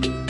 Bye.